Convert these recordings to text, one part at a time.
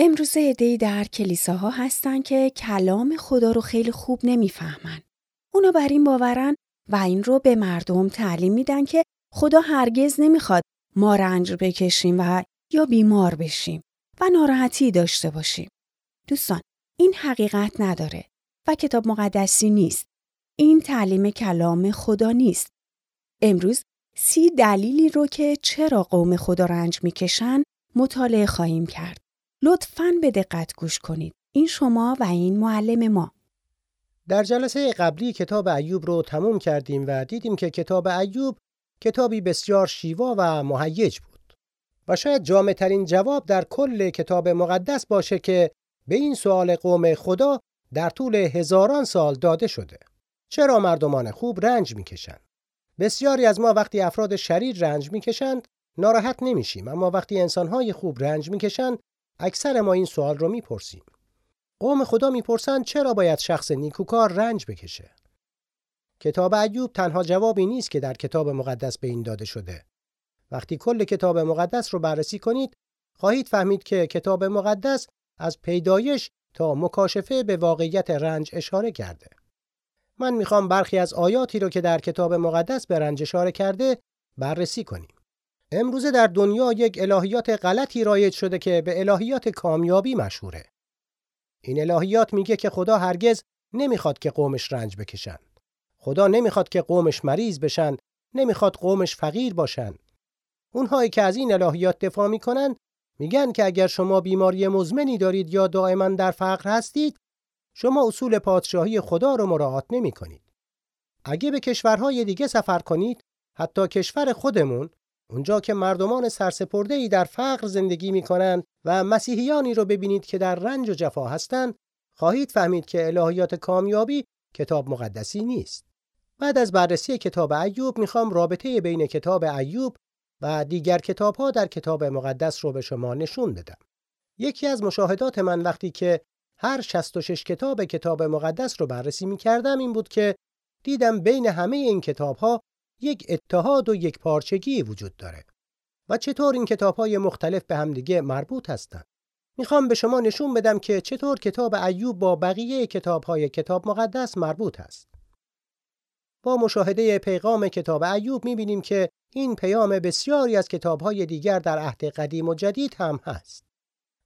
امروزه عده‌ای در کلیساها هستن که کلام خدا رو خیلی خوب نمی‌فهمن. اونا بر این باورن و این رو به مردم تعلیم میدن که خدا هرگز نمی‌خواد ما رنج بکشیم و یا بیمار بشیم و ناراحتی داشته باشیم. دوستان این حقیقت نداره و کتاب مقدسی نیست. این تعلیم کلام خدا نیست. امروز سی دلیلی رو که چرا قوم خدا رنج می‌کشن مطالعه خواهیم کرد. لطفاً به دقت گوش کنید. این شما و این معلم ما. در جلسه قبلی کتاب ایوب رو تموم کردیم و دیدیم که کتاب ایوب کتابی بسیار شیوا و مهیج بود. و شاید جامع ترین جواب در کل کتاب مقدس باشه که به این سوال قوم خدا در طول هزاران سال داده شده. چرا مردمان خوب رنج می‌کشند؟ بسیاری از ما وقتی افراد شریر رنج می‌کشند ناراحت نمیشیم اما وقتی انسانهای خوب رنج می‌کشند اکثر ما این سوال رو می‌پرسیم. قوم خدا می‌پرسند چرا باید شخص نیکوکار رنج بکشه؟ کتاب ایوب تنها جوابی نیست که در کتاب مقدس به این داده شده. وقتی کل کتاب مقدس رو بررسی کنید، خواهید فهمید که کتاب مقدس از پیدایش تا مکاشفه به واقعیت رنج اشاره کرده. من می‌خوام برخی از آیاتی رو که در کتاب مقدس به رنج اشاره کرده بررسی کنیم. امروزه در دنیا یک الهیات غلطی رایج شده که به الهیات کامیابی مشهوره. این الهیات میگه که خدا هرگز نمی‌خواد که قومش رنج بکشن. خدا نمی‌خواد که قومش مریض بشن، نمی‌خواد قومش فقیر باشن. اونهایی که از این الهیات دفاع می‌کنن میگن که اگر شما بیماری مزمنی دارید یا دائما در فقر هستید، شما اصول پادشاهی خدا رو مراعات نمی کنید. اگه به کشورهای دیگه سفر کنید، حتی کشور خودمون، اونجا که مردمان سرسپرده ای در فقر زندگی می کنند و مسیحیانی رو ببینید که در رنج و جفا هستند، خواهید فهمید که الهیات کامیابی کتاب مقدسی نیست. بعد از بررسی کتاب ایوب می‌خوام رابطه بین کتاب ایوب و دیگر کتاب ها در کتاب مقدس رو به شما نشون بدم. یکی از مشاهدات من وقتی که هر 66 کتاب کتاب مقدس رو بررسی می کردم این بود که دیدم بین همه این کتاب ها یک اتحاد و یک پارچگی وجود داره و چطور این کتاب های مختلف به همدیگه مربوط هستند. می‌خوام به شما نشون بدم که چطور کتاب ایوب با بقیه کتاب های کتاب مقدس مربوط است. با مشاهده پیغام کتاب ایوب می‌بینیم که این پیام بسیاری از کتاب های دیگر در عهد قدیم و جدید هم هست.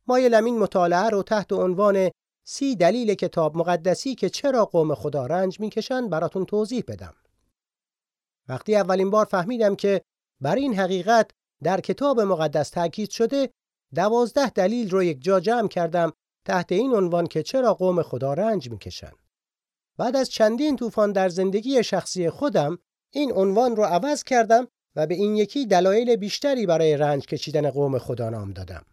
مایلم این مطالعه رو تحت عنوان سی دلیل کتاب مقدسی که چرا قوم خدا رنج می‌کشند براتون توضیح بدم. وقتی اولین بار فهمیدم که بر این حقیقت در کتاب مقدس تاکید شده دوازده دلیل رو یک جا جمع کردم تحت این عنوان که چرا قوم خدا رنج می‌کشند. بعد از چندین طوفان در زندگی شخصی خودم این عنوان رو عوض کردم و به این یکی دلایل بیشتری برای رنج کشیدن قوم خدا نام دادم.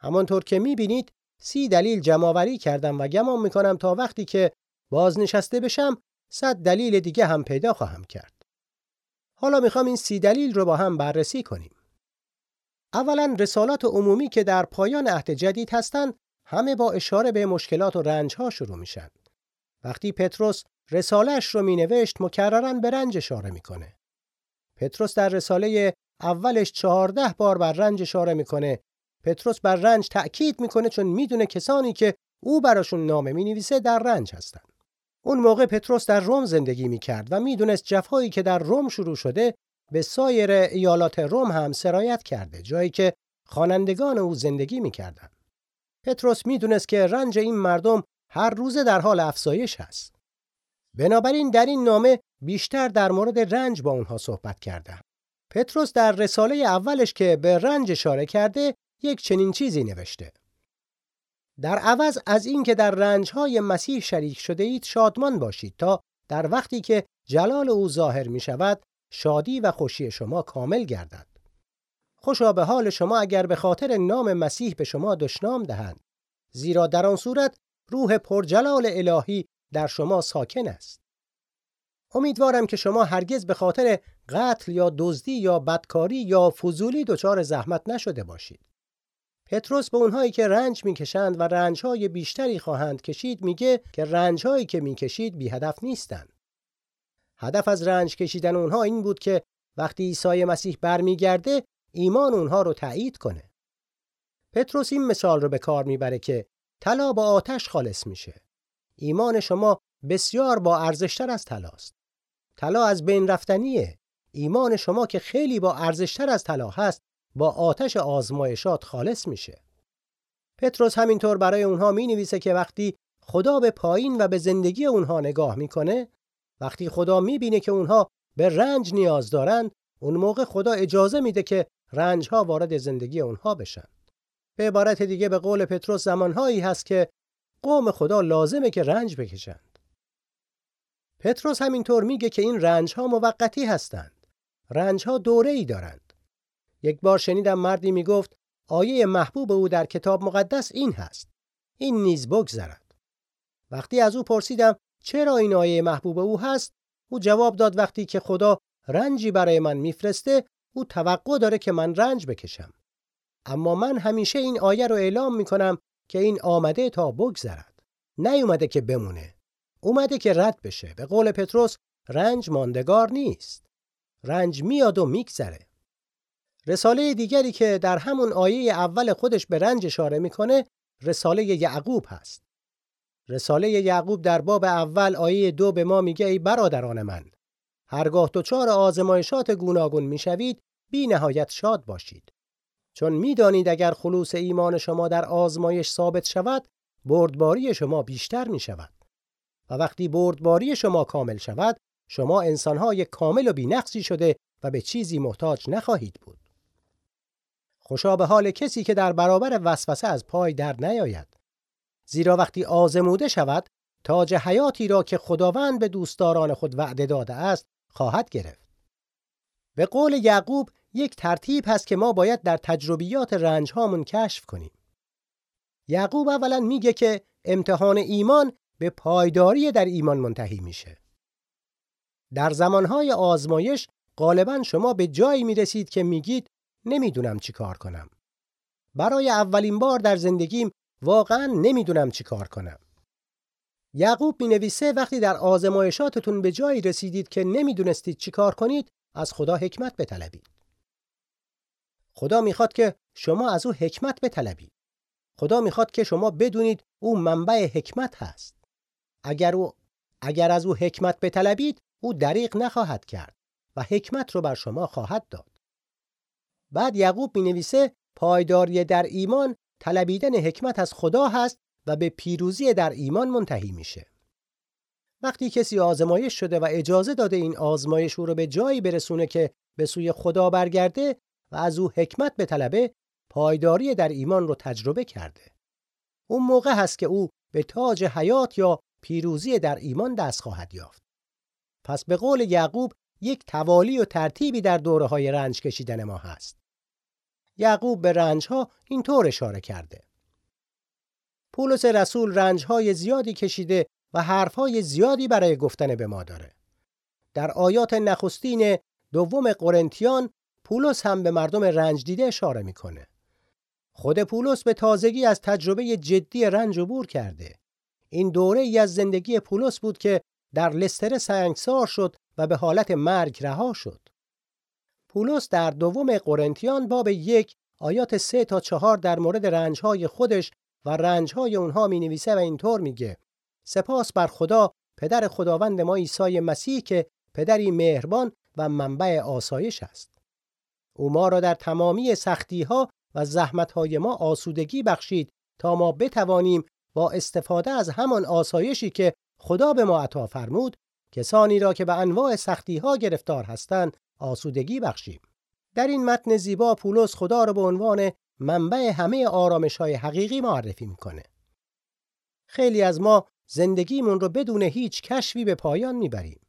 همانطور که می‌بینید سی دلیل جمعآوری کردم و گمان می‌کنم تا وقتی که بازنشسته بشم صد دلیل دیگه هم پیدا خواهم کرد. حالا می‌خوام این سی دلیل رو با هم بررسی کنیم. اولا رسالات عمومی که در پایان عهد جدید هستند همه با اشاره به مشکلات و رنج ها شروع میشن. وقتی پتروس رسالش رو مینوشت مکررن به رنج اشاره می‌کنه. پتروس در رساله اولش چهارده بار بر رنج اشاره می‌کنه پتروس بر رنج تأکید می‌کنه چون می‌دونه کسانی که او براشون نامه می‌نویسه در رنج هستند. اون موقع پتروس در روم زندگی می‌کرد و می‌دونست جفایی که در روم شروع شده به سایر ایالات روم هم سرایت کرده جایی که خوانندگان او زندگی می‌کردند. پتروس می‌دونست که رنج این مردم هر روزه در حال افزایش هست. بنابراین در این نامه بیشتر در مورد رنج با اونها صحبت کرده. پتروس در رساله اولش که به رنج اشاره کرده یک چنین چیزی نوشته. در عوض از اینکه در رنجهای مسیح شریک شده اید شادمان باشید تا در وقتی که جلال او ظاهر می شود شادی و خوشی شما کامل گردد. خوشا به حال شما اگر به خاطر نام مسیح به شما دشنام دهند زیرا در آن صورت روح پرجلال الهی در شما ساکن است. امیدوارم که شما هرگز به خاطر قتل یا دزدی یا بدکاری یا فضولی دچار زحمت نشده باشید. پتروس به اونهایی که رنج می‌کشند و رنجهای بیشتری خواهند کشید میگه که رنجهایی که می‌کشید بی هدف نیستند. هدف از رنج کشیدن اونها این بود که وقتی عیسی مسیح برمیگرده ایمان اونها رو تایید کنه. پتروس این مثال رو به کار می‌بره که طلا با آتش خالص میشه. ایمان شما بسیار با ارزشتر از طلاست. طلا از بین رفتنیه. ایمان شما که خیلی با ارزشتر از طلا هست با آتش آزمایشات خالص میشه. پتروس همینطور برای اونها می نویسه که وقتی خدا به پایین و به زندگی اونها نگاه می‌کنه وقتی خدا می‌بینه که اونها به رنج نیاز دارند اون موقع خدا اجازه میده که رنج ها وارد زندگی اونها بشن. به عبارت دیگه به قول پتروس زمانهایی هست که قوم خدا لازمه که رنج بکشند. پتروس همینطور میگه که این رنج ها موقتی هستند. رنج ها دوره ای دارند. یک بار شنیدم مردی می‌گفت آیه محبوب او در کتاب مقدس این هست. این نیز بگذرد. وقتی از او پرسیدم چرا این آیه محبوب او هست؟ او جواب داد وقتی که خدا رنجی برای من میفرسته او توقع داره که من رنج بکشم. اما من همیشه این آیه رو اعلام می‌کنم که این آمده تا بگذرد. نیومده که بمونه. اومده که رد بشه. به قول پتروس رنج ماندگار نیست. رنج میاد و میگذره. رساله دیگری که در همون آیه اول خودش به رنج اشاره می‌کنه رساله یعقوب هست. رساله یعقوب در باب اول آیه دو به ما میگه ای برادران من هرگاه دچار آزمایشات گوناگون می‌شوید بی نهایت شاد باشید. چون می‌دانید اگر خلوص ایمان شما در آزمایش ثابت شود بردباری شما بیشتر می شود و وقتی بردباری شما کامل شود شما انسانهای کامل و بینقصی شده و به چیزی محتاج نخواهید بود. خوشا به حال کسی که در برابر وسوسه از پای در نیاید. زیرا وقتی آزموده شود تاج حیاتی را که خداوند به دوستداران خود وعده داده است خواهد گرفت. به قول یعقوب یک ترتیب هست که ما باید در تجربیات رنج هامون کشف کنیم. یعقوب اولا میگه که امتحان ایمان به پایداری در ایمان منتهی میشه. در زمانهای آزمایش غالبا شما به جایی می‌رسید که میگید نمی‌دونم چی کار کنم برای اولین بار در زندگیم واقعا نمی‌دونم چی کار کنم. یعقوب می نویسه وقتی در آزمایشاتتون به جایی رسیدید که نمی‌دونستید چی کار کنید از خدا حکمت بطلبید. خدا می‌خواد که شما از او حکمت بطلبید. خدا می‌خواد که شما بدونید او منبع حکمت هست. اگر او اگر از او حکمت بطلبید او دریغ نخواهد کرد و حکمت رو بر شما خواهد داد. بعد یعقوب می نویسه پایداری در ایمان طلبیدن حکمت از خدا هست و به پیروزی در ایمان منتهی میشه. وقتی کسی آزمایش شده و اجازه داده این آزمایش او رو به جایی برسونه که به سوی خدا برگرده و از او حکمت به طلبه پایداری در ایمان رو تجربه کرده. اون موقع هست که او به تاج حیات یا پیروزی در ایمان دست خواهد یافت. پس به قول یعقوب یک توالی و ترتیبی در دوره های رنج کشیدن ما هست. یعقوب به رنجها اینطور اشاره کرده. پولس رسول رنجهای زیادی کشیده و حرفهای زیادی برای گفتن به ما داره. در آیات نخستین دوم قرنتیان پولس هم به مردم رنج دیده اشاره می‌کنه. خود پولس به تازگی از تجربه جدی رنج عبور کرده. این دوره ای از زندگی پولس بود که در لستر سنگسار شد و به حالت مرگ رها شد. پولس در دوم قرنتیان باب یک آیات سه تا چهار در مورد رنجهای خودش و رنجهای اونها می نویسه و اینطور میگه سپاس بر خدا پدر خداوند ما عیسی مسیح که پدری مهربان و منبع آسایش است. او ما را در تمامی سختی ها و زحمت های ما آسودگی بخشید تا ما بتوانیم با استفاده از همان آسایشی که خدا به ما عطا فرمود کسانی را که به انواع سختی ها گرفتار هستند آسودگی بخشیم. در این متن زیبا پولس خدا را به عنوان منبع همه آرامش های حقیقی معرفی می‌کنه. خیلی از ما زندگیمون رو بدون هیچ کشفی به پایان می‌بریم.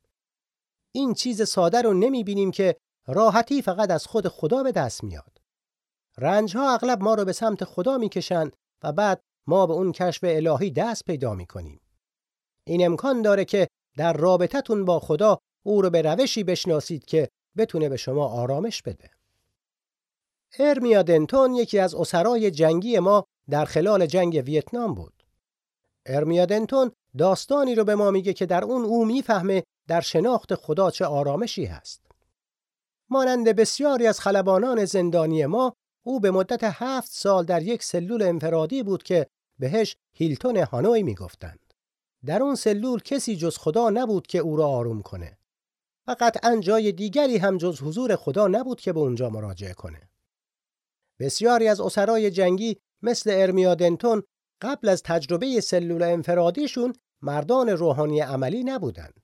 این چیز ساده رو نمی‌بینیم که راحتی فقط از خود خدا به دست میاد. رنج ها اغلب ما رو به سمت خدا می‌کشند و بعد ما به اون کشف الهی دست پیدا می‌کنیم. این امکان داره که در رابطتون با خدا او رو به روشی بشناسید که بتونه به شما آرامش بده. ارمیا دنتون یکی از اسرای جنگی ما در خلال جنگ ویتنام بود. ارمیا دنتون داستانی رو به ما میگه که در اون او می‌فهمه در شناخت خدا چه آرامشی هست. مانند بسیاری از خلبانان زندانی ما، او به مدت هفت سال در یک سلول انفرادی بود که بهش هیلتون هانوی می‌گفتند. در اون سلول کسی جز خدا نبود که او را آروم کنه. و قطعا جای دیگری هم جز حضور خدا نبود که به اونجا مراجعه کنه. بسیاری از اسرای جنگی مثل ارمیا دنتون قبل از تجربه سلول انفرادیشون مردان روحانی عملی نبودند.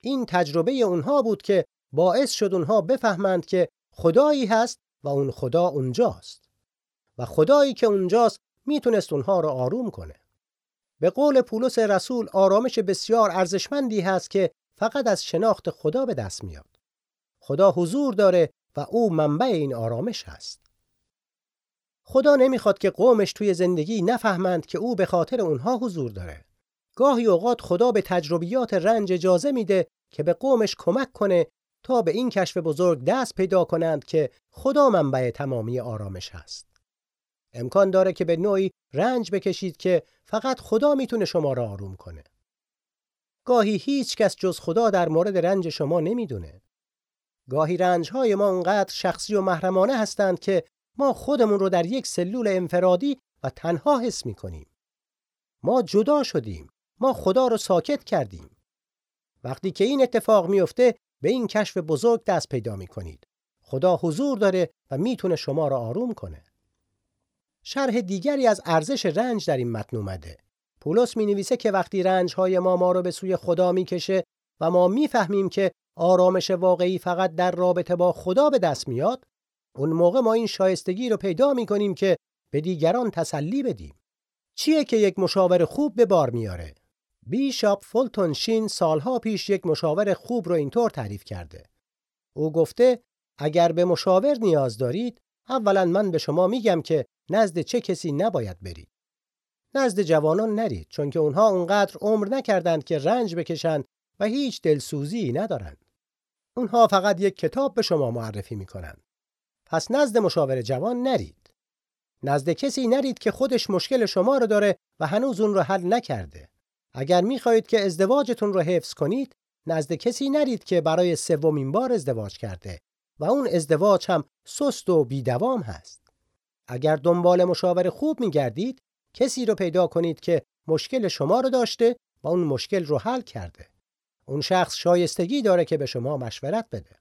این تجربه اونها بود که باعث شد اونها بفهمند که خدایی هست و اون خدا اونجاست و خدایی که اونجاست می‌تونست اونها رو آروم کنه. به قول پولس رسول آرامش بسیار ارزشمندی هست که فقط از شناخت خدا به دست میاد. خدا حضور داره و او منبع این آرامش هست. خدا نمی‌خواد که قومش توی زندگی نفهمند که او به خاطر اونها حضور داره. گاهی اوقات خدا به تجربیات رنج اجازه میده که به قومش کمک کنه تا به این کشف بزرگ دست پیدا کنند که خدا منبع تمامی آرامش هست. امکان داره که به نوعی رنج بکشید که فقط خدا می‌تونه شما را آروم کنه. گاهی هیچ کس جز خدا در مورد رنج شما نمی‌دونه. گاهی رنجهای ما اونقدر شخصی و محرمانه هستند که ما خودمون رو در یک سلول انفرادی و تنها حس می‌کنیم. ما جدا شدیم. ما خدا رو ساکت کردیم. وقتی که این اتفاق میفته به این کشف بزرگ دست پیدا می کنید. خدا حضور داره و می‌تونه شما را آروم کنه. شرح دیگری از ارزش رنج در این متن اومده. پولس می نویسه که وقتی رنج های ما ما رو به سوی خدا می‌کشه و ما می‌فهمیم که آرامش واقعی فقط در رابطه با خدا به دست میاد اون موقع ما این شایستگی رو پیدا می کنیم که به دیگران تسلی بدیم. چیه که یک مشاور خوب به بار میاره؟ بیشاپ فولتون شین سالها پیش یک مشاور خوب رو اینطور تعریف کرده. او گفته اگر به مشاور نیاز دارید اولا من به شما میگم که نزد چه کسی نباید برید. نزد جوانان نرید چون که اونها اونقدر عمر نکردند که رنج بکشند و هیچ دلسوزی ندارند. اونها فقط یک کتاب به شما معرفی می‌کنند. پس نزد مشاور جوان نرید. نزد کسی نرید که خودش مشکل شما رو داره و هنوز اون رو حل نکرده. اگر می‌خواهید که ازدواجتون رو حفظ کنید نزد کسی نرید که برای سومین بار ازدواج کرده و اون ازدواج هم سست و بیدوام هست. اگر دنبال مشاور خوب میگردید کسی رو پیدا کنید که مشکل شما رو داشته و اون مشکل رو حل کرده. اون شخص شایستگی داره که به شما مشورت بده.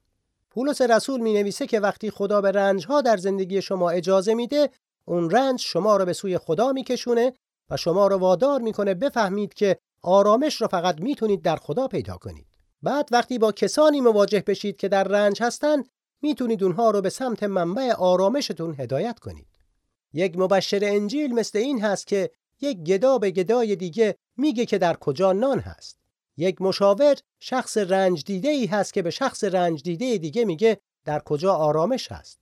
پولس رسول می نویسه که وقتی خدا به رنج ها در زندگی شما اجازه میده اون رنج شما رو به سوی خدا میکشونه و شما رو وادار می‌کنه بفهمید که آرامش رو فقط می‌تونید در خدا پیدا کنید. بعد وقتی با کسانی مواجه بشید که در رنج هستند می‌تونید اونها رو به سمت منبع آرامشتون هدایت کنید. یک مبشر انجیل مثل این هست که یک گدا به گدای دیگه میگه که در کجا نان هست. یک مشاور شخص رنج دیده ای هست که به شخص رنج دیده دیگه میگه در کجا آرامش هست.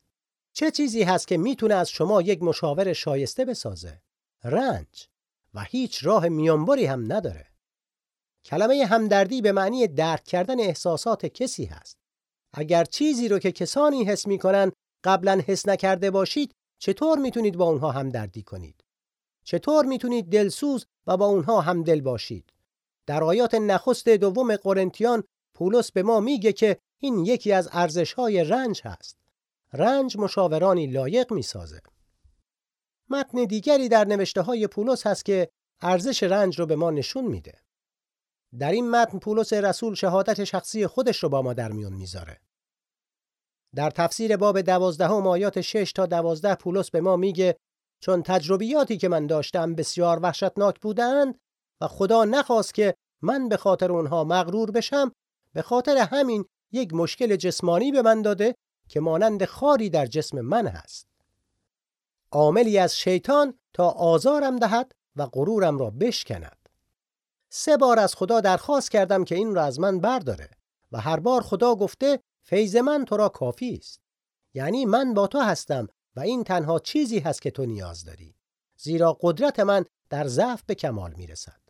چه چیزی هست که می‌تونه از شما یک مشاور شایسته بسازه؟ رنج و هیچ راه میانبری هم نداره. کلمه همدردی به معنی درک کردن احساسات کسی هست. اگر چیزی رو که کسانی حس می‌کنن قبلا حس نکرده باشید چطور می‌تونید با اونها همدردی کنید؟ چطور می‌تونید دلسوز و با اونها همدل باشید؟ در آیات نخست دوم قرنتیان پولس به ما میگه که این یکی از ارزش‌های رنج هست. رنج مشاورانی لایق می‌سازه. متن دیگری در نوشته های پولس هست که ارزش رنج رو به ما نشون میده. در این متن پولس رسول شهادت شخصی خودش رو با ما در میون می‌ذاره. در تفسیر باب دوازدهم آیات 6 تا دوازده پولس به ما میگه چون تجربیاتی که من داشتم بسیار وحشتناک بودند و خدا نخواست که من به خاطر اونها مغرور بشم به خاطر همین یک مشکل جسمانی به من داده که مانند خاری در جسم من هست. عاملی از شیطان تا آزارم دهد و غرورم را بشکند. سه بار از خدا درخواست کردم که این را از من برداره و هر بار خدا گفته فیض من تو را کافی است. یعنی من با تو هستم و این تنها چیزی هست که تو نیاز داری. زیرا قدرت من در ضعف به کمال می رسد.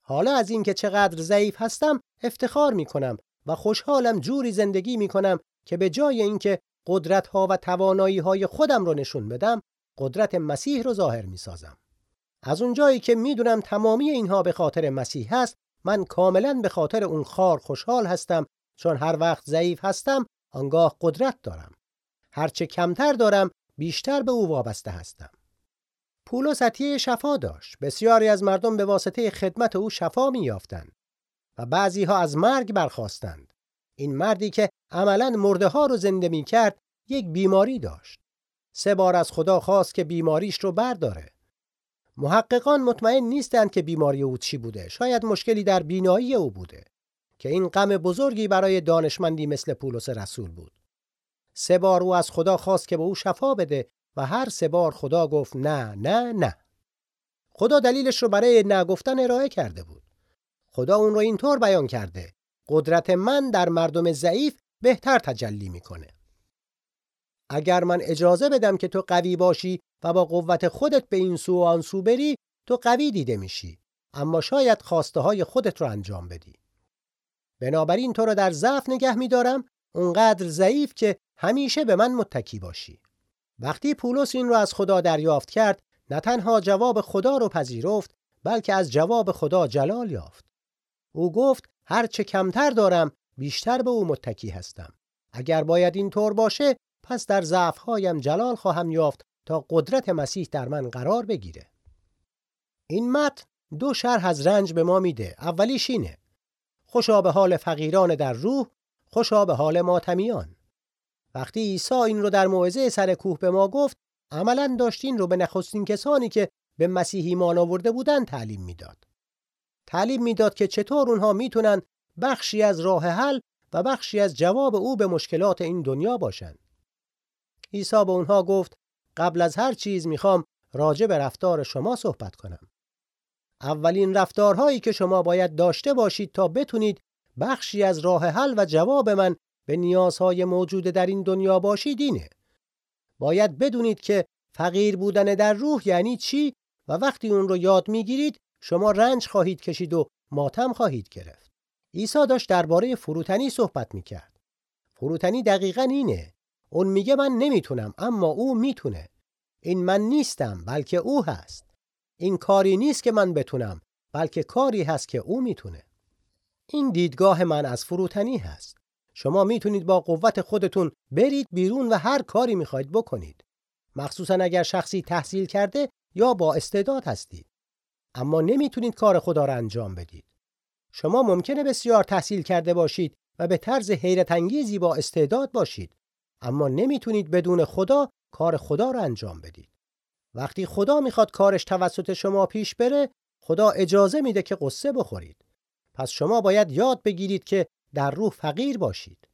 حالا از اینکه چقدر ضعیف هستم افتخار می کنم و خوشحالم جوری زندگی می کنم که به جای اینکه قدرت ها و توانایی های خودم رو نشون بدم قدرت مسیح رو ظاهر می سازم. از اونجایی که می‌دونم تمامی اینها به خاطر مسیح هست من کاملا به خاطر اون خار خوشحال هستم چون هر وقت ضعیف هستم آنگاه قدرت دارم هرچه کمتر دارم بیشتر به او وابسته هستم. پولس عطیه شفا داشت. بسیاری از مردم به واسطه خدمت او شفا میافتند و بعضی ها از مرگ برخواستند. این مردی که عملا مرده ها رو زنده می کرد یک بیماری داشت. سه بار از خدا خواست که بیماریش رو برداره. محققان مطمئن نیستند که بیماری او چی بوده. شاید مشکلی در بینایی او بوده که این غم بزرگی برای دانشمندی مثل پولس رسول بود. سه بار او از خدا خواست که به او شفا بده و هر سه بار خدا گفت نه نه نه. خدا دلیلش رو برای نگفتن ارائه کرده بود. خدا اون رو اینطور بیان کرده. قدرت من در مردم ضعیف بهتر تجلی می‌کنه. اگر من اجازه بدم که تو قوی باشی و با قوت خودت به این سو و آن سو بری تو قوی دیده میشی اما شاید خواسته های خودت رو انجام بدی بنابراین تو رو در ضعف نگه میدارم. اونقدر ضعیف که همیشه به من متکی باشی. وقتی پولس این رو از خدا دریافت کرد نه تنها جواب خدا رو پذیرفت بلکه از جواب خدا جلال یافت. او گفت هر چه کمتر دارم بیشتر به او متکی هستم. اگر باید این طور باشه پس در ضعفهایم جلال خواهم یافت تا قدرت مسیح در من قرار بگیره. این متن دو شرح از رنج به ما میده. اولیش اینه خوشا به حال فقیران در روح خوشا به حال ماتمیان. وقتی عیسی این رو در موعظه سر کوه به ما گفت عملا داشت این رو به نخستین کسانی که به مسیح ایمان آورده بودن تعلیم می‌داد. تعلیم می‌داد که چطور اونها می‌تونن بخشی از راه حل و بخشی از جواب او به مشکلات این دنیا باشند. عیسی به اونها گفت قبل از هر چیز می‌خوام راجع به رفتار شما صحبت کنم. اولین رفتارهایی که شما باید داشته باشید تا بتونید بخشی از راه حل و جواب من به نیازهای موجود در این دنیا باشید اینه. باید بدونید که فقیر بودن در روح یعنی چی و وقتی اون رو یاد می‌گیرید شما رنج خواهید کشید و ماتم خواهید گرفت. عیسی داشت درباره فروتنی صحبت می‌کرد. فروتنی دقیقا اینه. اون میگه من نمی‌تونم اما او می‌تونه. این من نیستم بلکه او هست. این کاری نیست که من بتونم بلکه کاری هست که او می‌تونه. این دیدگاه من از فروتنی هست. شما می‌تونید با قوت خودتون برید بیرون و هر کاری می‌خواید بکنید. مخصوصا اگر شخصی تحصیل کرده یا با استعداد هستید. اما نمی‌تونید کار خدا را انجام بدید. شما ممکنه بسیار تحصیل کرده باشید و به طرز حیرت انگیزی با استعداد باشید اما نمی‌تونید بدون خدا کار خدا رو انجام بدید. وقتی خدا می‌خواد کارش توسط شما پیش بره، خدا اجازه میده که قصه بخورید. پس شما باید یاد بگیرید که در روح فقیر باشید.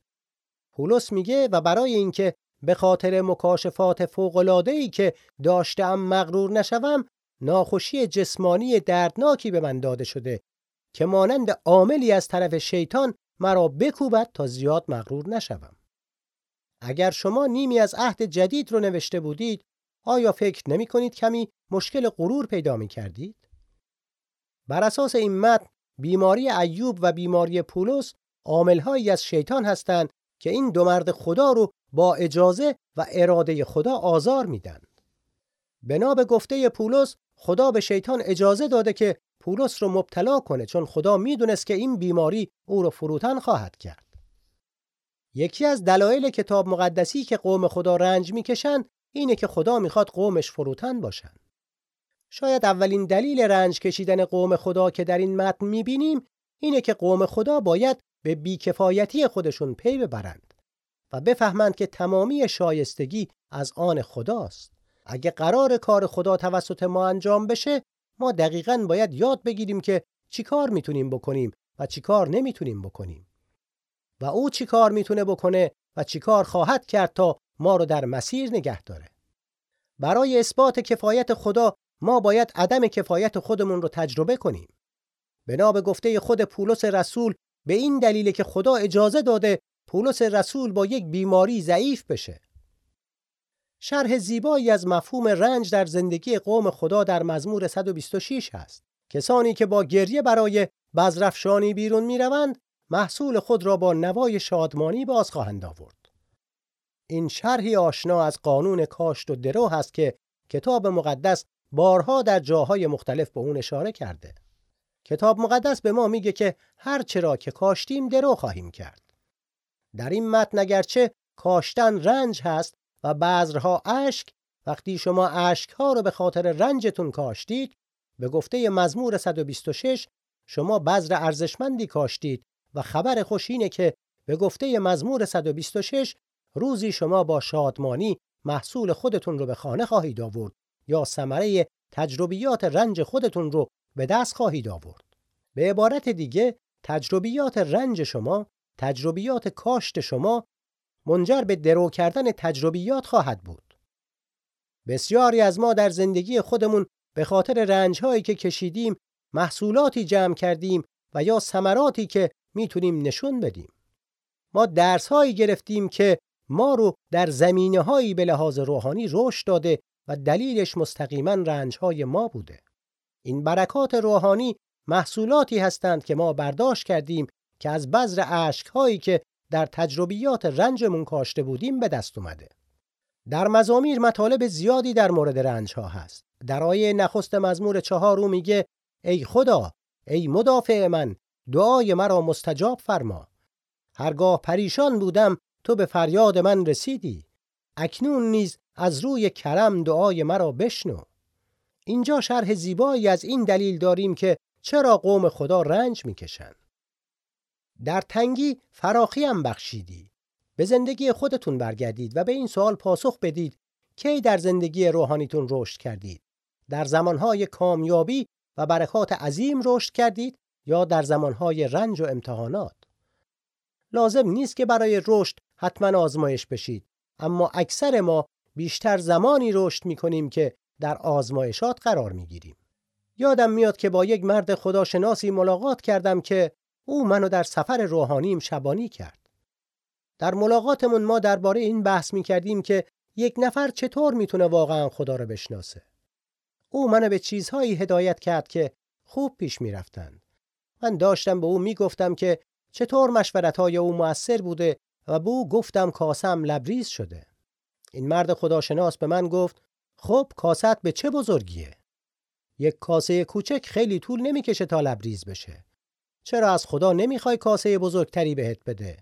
پولس میگه و برای اینکه به خاطر مکاشفات فوق‌العاده‌ای که داشتم مغرور نشوم، ناخوشی جسمانی دردناکی به من داده شده که مانند عاملی از طرف شیطان مرا بکوبد تا زیاد مغرور نشوم. اگر شما نیمی از عهد جدید رو نوشته بودید آیا فکر نمی کنید کمی مشکل غرور پیدا می کردید؟ بر اساس این متن بیماری ایوب و بیماری پولس عاملهایی از شیطان هستند که این دو مرد خدا رو با اجازه و اراده خدا آزار میدن. بنا به گفته پولس خدا به شیطان اجازه داده که پولس رو مبتلا کنه چون خدا می‌دونست که این بیماری او رو فروتن خواهد کرد. یکی از دلایل کتاب مقدسی که قوم خدا رنج می‌کشند اینه که خدا می‌خواد قومش فروتن باشن. شاید اولین دلیل رنج کشیدن قوم خدا که در این متن می‌بینیم اینه که قوم خدا باید به بیکفایتی خودشون پی ببرند و بفهمند که تمامی شایستگی از آن خداست. اگه قرار کار خدا توسط ما انجام بشه ما دقیقا باید یاد بگیریم که چیکار می‌تونیم بکنیم و چیکار نمی‌تونیم بکنیم. و او چی کار می‌تونه بکنه و چی کار خواهد کرد تا ما رو در مسیر نگه داره. برای اثبات کفایت خدا ما باید عدم کفایت خودمون رو تجربه کنیم. بنا به گفته خود پولس رسول به این دلیل که خدا اجازه داده پولس رسول با یک بیماری ضعیف بشه. شرح زیبایی از مفهوم رنج در زندگی قوم خدا در مزمور 126 هست. کسانی که با گریه برای بزرفشانی بیرون می‌روند محصول خود را با نوای شادمانی باز خواهند آورد. این شرحی آشنا از قانون کاشت و درو هست که کتاب مقدس بارها در جاهای مختلف به اون اشاره کرده. کتاب مقدس به ما میگه که هر چرا که کاشتیم درو خواهیم کرد. در این متن اگرچه کاشتن رنج هست و بذرها اشک وقتی شما اشکها رو به خاطر رنجتون کاشتید به گفته مزمور 126 شما بذر ارزشمندی کاشتید و خبر خوش اینه که به گفته مزمور 126 روزی شما با شادمانی محصول خودتون رو به خانه خواهید آورد یا ثمره تجربیات رنج خودتون رو به دست خواهید آورد. به عبارت دیگه تجربیات رنج شما، تجربیات کاشت شما منجر به درو کردن تجربیات خواهد بود. بسیاری از ما در زندگی خودمون به خاطر رنجهایی که کشیدیم محصولاتی جمع کردیم و یا ثمراتی که می‌تونیم نشون بدیم. ما درس هایی گرفتیم که ما رو در زمینه هایی به لحاظ روحانی رشد داده و دلیلش مستقیما رنج های ما بوده. این برکات روحانی محصولاتی هستند که ما برداشت کردیم که از بذر اشک هایی که در تجربیات رنجمون کاشته بودیم به دست اومده. در مزامیر مطالب زیادی در مورد رنج ها هست. در آیه نخست مزمور چهار او میگه ای خدا ای مدافع من دعای مرا مستجاب فرما هرگاه پریشان بودم تو به فریاد من رسیدی. اکنون نیز از روی کرم دعای مرا بشنو. اینجا شرح زیبایی از این دلیل داریم که چرا قوم خدا رنج می‌کشند. در تنگی فراخی هم بخشیدی. به زندگی خودتون برگردید و به این سوال پاسخ بدید کی در زندگی روحانیتون رشد کردید. در زمانهای کامیابی و برکات عظیم رشد کردید یا در زمانهای رنج و امتحانات؟ لازم نیست که برای رشد حتما آزمایش بشید اما اکثر ما بیشتر زمانی رشد می کنیم که در آزمایشات قرار می گیریم. یادم میاد که با یک مرد خداشناسی ملاقات کردم که او منو در سفر روحانیم شبانی کرد. در ملاقاتمون ما درباره این بحث می کردیم که یک نفر چطور می‌تونه واقعا خدا رو بشناسه. او منو به چیزهایی هدایت کرد که خوب پیش می‌رفتند. من داشتم به او می‌گفتم که چطور مشورتهای او موثر بوده و به او گفتم کاسم لبریز شده. این مرد خداشناس به من گفت خب کاست به چه بزرگیه؟ یک کاسه کوچک خیلی طول نمی‌کشه تا لبریز بشه. چرا از خدا نمی‌خوای کاسه بزرگتری بهت بده؟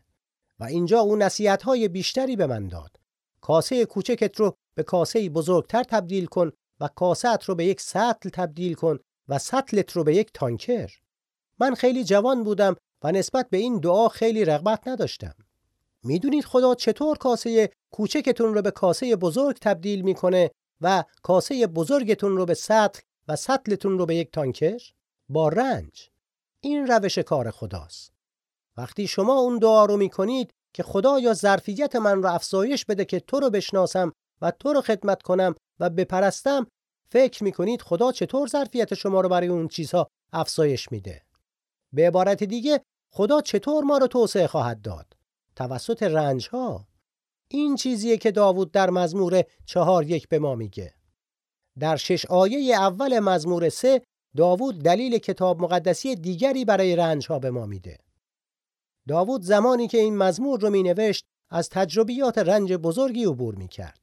و اینجا او نصیحت‌های بیشتری به من داد. کاسه کوچکت رو به کاسه بزرگتر تبدیل کن و کاست رو به یک سطل تبدیل کن و سطلت رو به یک تانکر. من خیلی جوان بودم و نسبت به این دعا خیلی رغبت نداشتم. می‌دونید خدا چطور کاسه کوچکتون رو به کاسه بزرگ تبدیل می‌کنه و کاسه بزرگتون رو به سطل و سطلتون رو به یک تانکر؟ با رنج. این روش کار خداست. وقتی شما اون دعا رو می‌کنید که خدا یا ظرفیت من رو افزایش بده که تو رو بشناسم و تو رو خدمت کنم و بپرستم فکر می‌کنید خدا چطور ظرفیت شما رو برای اون چیزها افزایش میده به عبارت دیگه خدا چطور ما رو توسعه خواهد داد توسط رنج ها این چیزیه که داوود در مزمور چهار یک به ما میگه در شش آیه اول مزمور سه داوود دلیل کتاب مقدسی دیگری برای رنج ها به ما میده داوود زمانی که این مزمور رو می نوشت از تجربیات رنج بزرگی عبور می کرد.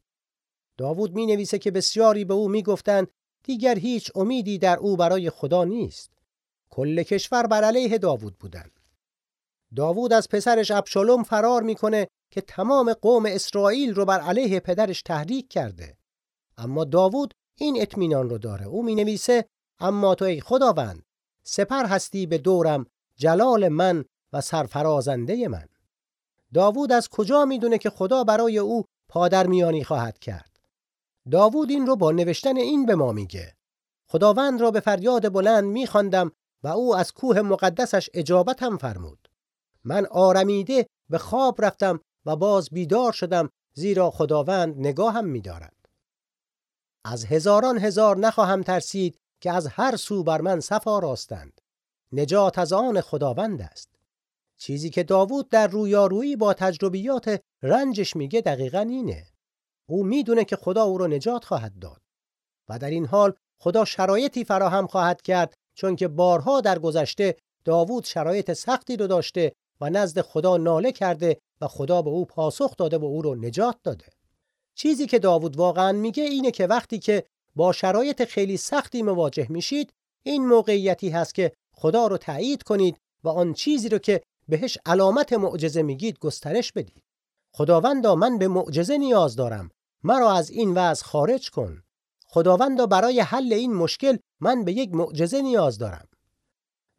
داوود می نویسه که بسیاری به او می گفتن دیگر هیچ امیدی در او برای خدا نیست. کل کشور بر علیه داوود بودند. داوود از پسرش ابشالوم فرار می‌کنه که تمام قوم اسرائیل رو بر علیه پدرش تحریک کرده. اما داوود این اطمینان رو داره. او می نویسه اما تو ای خداوند سپر هستی به دورم جلال من و سرفرازنده من. داوود از کجا می‌دونه که خدا برای او پادرمیانی خواهد کرد؟ داوود این رو با نوشتن این به ما میگه خداوند را به فریاد بلند میخواندم و او از کوه مقدسش اجابت هم فرمود من آرمیده به خواب رفتم و باز بیدار شدم زیرا خداوند نگاهم میدارد. از هزاران هزار نخواهم ترسید که از هر سو بر من صفا راستند. نجات از آن خداوند است. چیزی که داوود در رویارویی با تجربیات رنجش میگه دقیقا اینه. او می‌دونه که خدا او رو نجات خواهد داد. و در این حال خدا شرایطی فراهم خواهد کرد چون که بارها در گذشته داوود شرایط سختی رو داشته و نزد خدا ناله کرده و خدا به او پاسخ داده و او رو نجات داده. چیزی که داوود واقعا میگه اینه که وقتی که با شرایط خیلی سختی مواجه میشید این موقعیتی هست که خدا رو تایید کنید و آن چیزی رو که بهش علامت معجزه میگید گسترش بدید. خداوندا من به معجزه نیاز دارم. مرا از این وضع خارج کن. خداوندا برای حل این مشکل من به یک معجزه نیاز دارم.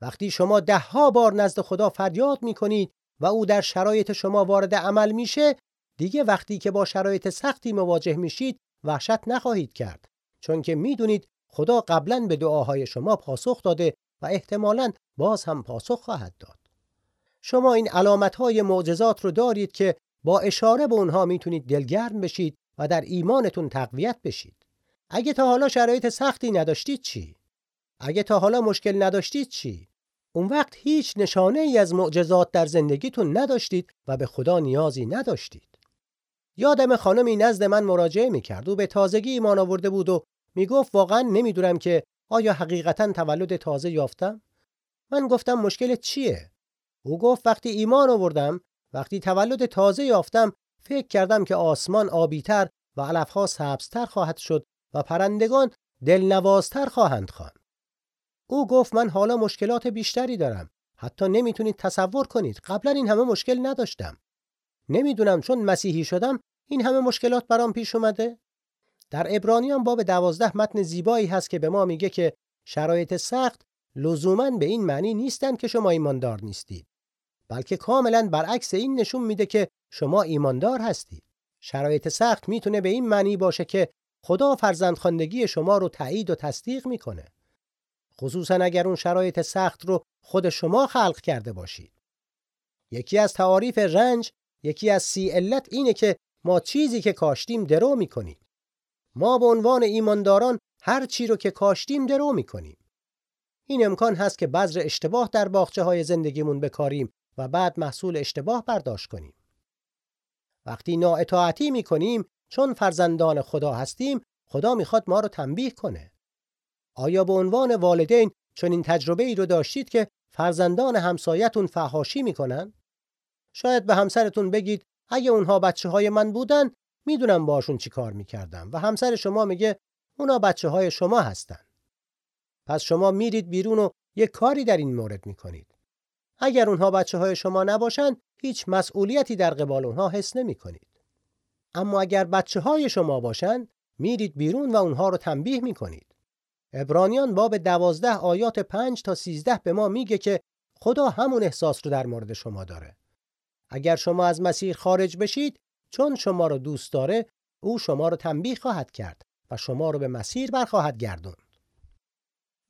وقتی شما ده ها بار نزد خدا فریاد می کنید و او در شرایط شما وارد عمل میشه دیگه وقتی که با شرایط سختی مواجه میشید وحشت نخواهید کرد. چون که می‌دونید خدا قبلا به دعاهای شما پاسخ داده و احتمالاً باز هم پاسخ خواهد داد. شما این علامت های معجزات رو دارید که با اشاره به اونها می‌تونید دلگرم بشید و در ایمانتون تقویت بشید. اگه تا حالا شرایط سختی نداشتید چی؟ اگه تا حالا مشکل نداشتید چی؟ اون وقت هیچ نشانه ای از معجزات در زندگیتون نداشتید و به خدا نیازی نداشتید. یادم خانمی نزد من مراجعه می‌کرد. و به تازگی ایمان آورده بود و می‌گفت واقعا نمی‌دونم که آیا حقیقتا تولد تازه یافتم؟ من گفتم مشکل چیه؟ او گفت وقتی ایمان آوردم وقتی تولد تازه یافتم فکر کردم که آسمان آبیتر و علفها سبزتر خواهد شد و پرندگان دلنوازتر خواهند خواند. او گفت من حالا مشکلات بیشتری دارم. حتی نمی‌تونید تصور کنید. قبلا این همه مشکل نداشتم. نمی‌دونم چون مسیحی شدم این همه مشکلات برام پیش اومده. در ابرانیان باب دوازده متن زیبایی هست که به ما میگه که شرایط سخت لزوما به این معنی نیستند که شما ایماندار نیستید. بلکه کاملا برعکس این نشون میده که شما ایماندار هستید. شرایط سخت می‌تونه به این معنی باشه که خدا فرزندخواندگی شما رو تایید و تصدیق می‌کنه. خصوصا اگر اون شرایط سخت رو خود شما خلق کرده باشید. یکی از تعاریف رنج، یکی از سی علت اینه که ما چیزی که کاشتیم درو می‌کنیم. ما به عنوان ایمانداران هر چی رو که کاشتیم درو می‌کنیم. این امکان هست که بذر اشتباه در باغچه های زندگیمون بکاریم و بعد محصول اشتباه برداشت کنیم. وقتی نااطاعتی می‌کنیم چون فرزندان خدا هستیم خدا می‌خواد ما رو تنبیه کنه. آیا به عنوان والدین چون این تجربه ای رو داشتید که فرزندان همسایتون فحاشی می‌کنن؟ شاید به همسرتون بگید اگه اونها بچه های من بودن می‌دونم باشون چی کار می‌کردم و همسر شما میگه اونا بچه های شما هستن. پس شما میرید بیرون و یک کاری در این مورد می‌کنید. اگر اونها بچه های شما نباشن هیچ مسئولیتی در قبال اونها حس نمی کنید. اما اگر بچه های شما باشن میرید بیرون و اونها رو تنبیه می کنید. ابرانیان باب دوازده آیات پنج تا سیزده به ما میگه که خدا همون احساس رو در مورد شما داره. اگر شما از مسیر خارج بشید چون شما رو دوست داره او شما رو تنبیه خواهد کرد و شما رو به مسیر برخواهد گردوند.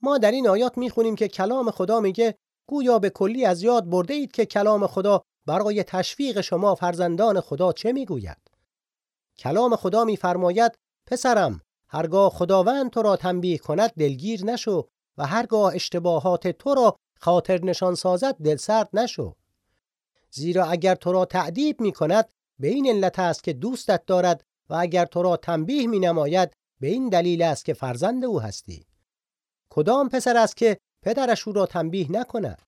ما در این آیات می‌خونیم که کلام خدا میگه گویا به کلی از یاد برده اید که کلام خدا برای تشویق شما فرزندان خدا چه می‌گوید کلام خدا میفرماید پسرم هرگاه خداوند تو را تنبیه کند دلگیر نشو و هرگاه اشتباهات تو را خاطر نشان سازد دلسرد نشو. زیرا اگر تو را تعدیب می کند به این علت است که دوستت دارد و اگر تو را تنبیه می نماید به این دلیل است که فرزند او هستی. کدام پسر است که پدرش او را تنبیه نکند؟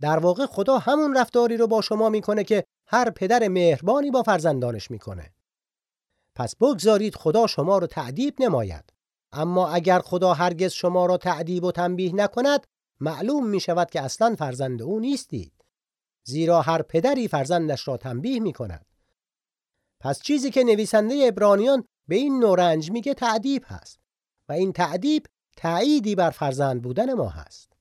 در واقع خدا همون رفتاری رو با شما می‌کنه که هر پدر مهربانی با فرزندانش می‌کنه. پس بگذارید خدا شما رو تعدیب نماید. اما اگر خدا هرگز شما را تعدیب و تنبیه نکند معلوم می شود که اصلا فرزند او نیستید. زیرا هر پدری فرزندش را تنبیه می کند. پس چیزی که نویسنده ابرانیان به این نورنج میگه تعدیب هست و این تعدیب تعییدی بر فرزند بودن ما هست.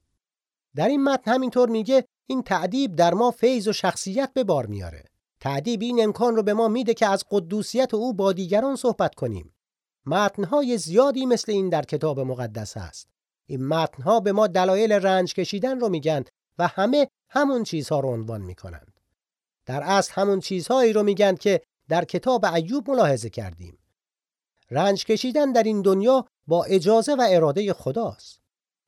در این متن همینطور میگه این تعدیب در ما فیض و شخصیت به بار میاره. تعدیب این امکان رو به ما میده که از قدوسیت او با دیگران صحبت کنیم. متنهای زیادی مثل این در کتاب مقدس هست. این متنها به ما دلایل رنج کشیدن رو میگن و همه همون چیزها رو عنوان می‌کنند. در اصل همون چیزهایی رو میگن که در کتاب ایوب ملاحظه کردیم. رنج کشیدن در این دنیا با اجازه و اراده خداست.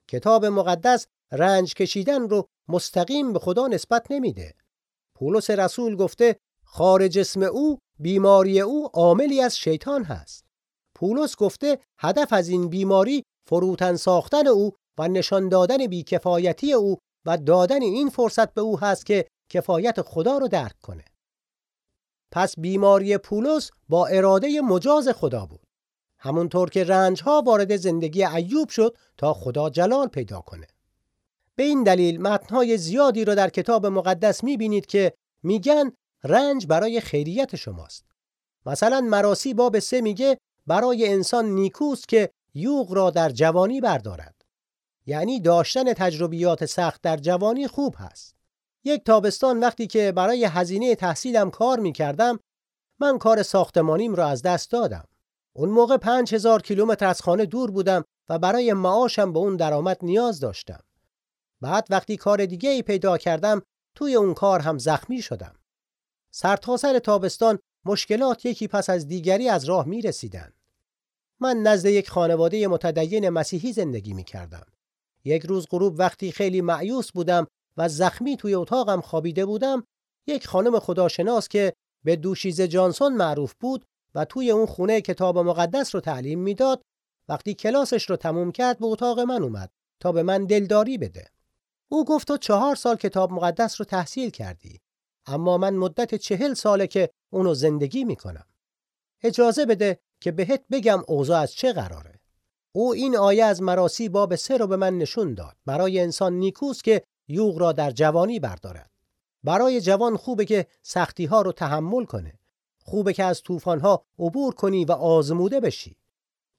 کتاب مقدس رنج کشیدن رو مستقیم به خدا نسبت نمیده. پولس رسول گفته خارج اسم او بیماری او عاملی از شیطان هست. پولس گفته هدف از این بیماری فروتن ساختن او و نشان دادن بیکفایتی او و دادن این فرصت به او هست که کفایت خدا رو درک کنه. پس بیماری پولس با اراده مجاز خدا بود. همونطور که رنج ها وارد زندگی ایوب شد تا خدا جلال پیدا کنه. به این دلیل متنهای زیادی را در کتاب مقدس می‌بینید که میگن رنج برای خیریت شماست مثلا مراسی باب سه میگه برای انسان نیکوست که یوغ را در جوانی بردارد. یعنی داشتن تجربیات سخت در جوانی خوب هست. یک تابستان وقتی که برای هزینه تحصیلم کار می کردم من کار ساختمانیم را از دست دادم. اون موقع پنج هزار کیلومتر از خانه دور بودم و برای معاشم به اون درآمد نیاز داشتم. بعد وقتی کار دیگه ای پیدا کردم توی اون کار هم زخمی شدم. سرتاسر تابستان مشکلات یکی پس از دیگری از راه می رسیدن. من نزد یک خانواده متدین مسیحی زندگی می کردم. یک روز غروب وقتی خیلی معیوس بودم و زخمی توی اتاقم خوابیده بودم یک خانم خداشناس که به دوشیزه جانسون معروف بود و توی اون خونه کتاب مقدس رو تعلیم می‌داد وقتی کلاسش رو تموم کرد به اتاق من اومد تا به من دلداری بده او گفت تو چهار سال کتاب مقدس رو تحصیل کردی اما من مدت چهل ساله که اونو زندگی می‌کنم. اجازه بده که بهت بگم اوضاع از چه قراره. او این آیه از مراسی باب سه رو به من نشون داد. برای انسان نیکوست که یوغ را در جوانی بردارد. برای جوان خوبه که سختی ها رو تحمل کنه. خوبه که از طوفان ها عبور کنی و آزموده بشی.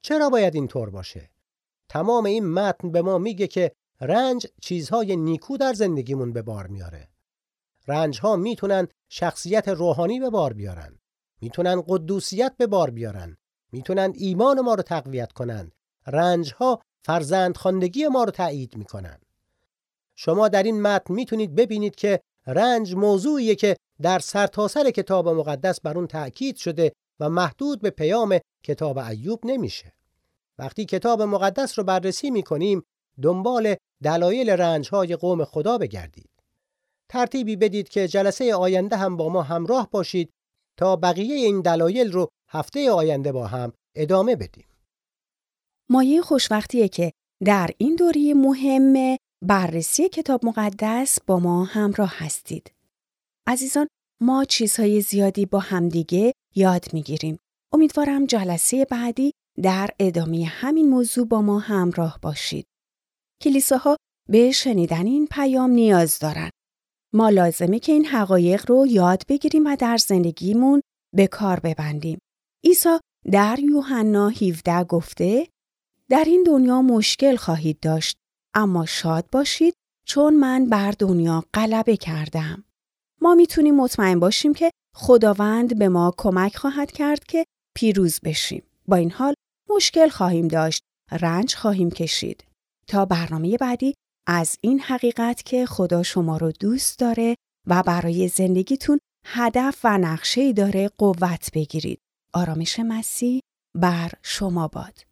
چرا باید اینطور باشه؟ تمام این متن به ما میگه که رنج چیزهای نیکو در زندگیمون به بار میاره رنج ها می‌تونن شخصیت روحانی به بار بیارن می‌تونن قدوسیت به بار بیارن می‌تونن ایمان ما رو تقویت کنن رنج ها فرزند خاندگی ما رو تایید می‌کنن شما در این متن می‌تونید ببینید که رنج موضوعیه که در سرتاسر سر کتاب مقدس بر اون تأکید شده و محدود به پیام کتاب ایوب نمیشه. وقتی کتاب مقدس رو بررسی می‌کنیم دنبال دلایل رنجهای قوم خدا بگردید. ترتیبی بدید که جلسه آینده هم با ما همراه باشید تا بقیه این دلایل رو هفته آینده با هم ادامه بدیم. مایه خوشوقتیه که در این دوری مهم بررسی کتاب مقدس با ما همراه هستید. عزیزان ما چیزهای زیادی با همدیگه یاد می‌گیریم. امیدوارم جلسه بعدی در ادامه همین موضوع با ما همراه باشید. کلیساها به شنیدن این پیام نیاز دارن. ما لازمه که این حقایق رو یاد بگیریم و در زندگیمون به کار ببندیم. عیسی در یوحنا 17 گفته در این دنیا مشکل خواهید داشت اما شاد باشید چون من بر دنیا غلبه کردم. ما می‌تونیم مطمئن باشیم که خداوند به ما کمک خواهد کرد که پیروز بشیم. با این حال مشکل خواهیم داشت، رنج خواهیم کشید. تا برنامه بعدی از این حقیقت که خدا شما رو دوست داره و برای زندگیتون هدف و نقشه داره قوت بگیرید. آرامش مسیح بر شما باد.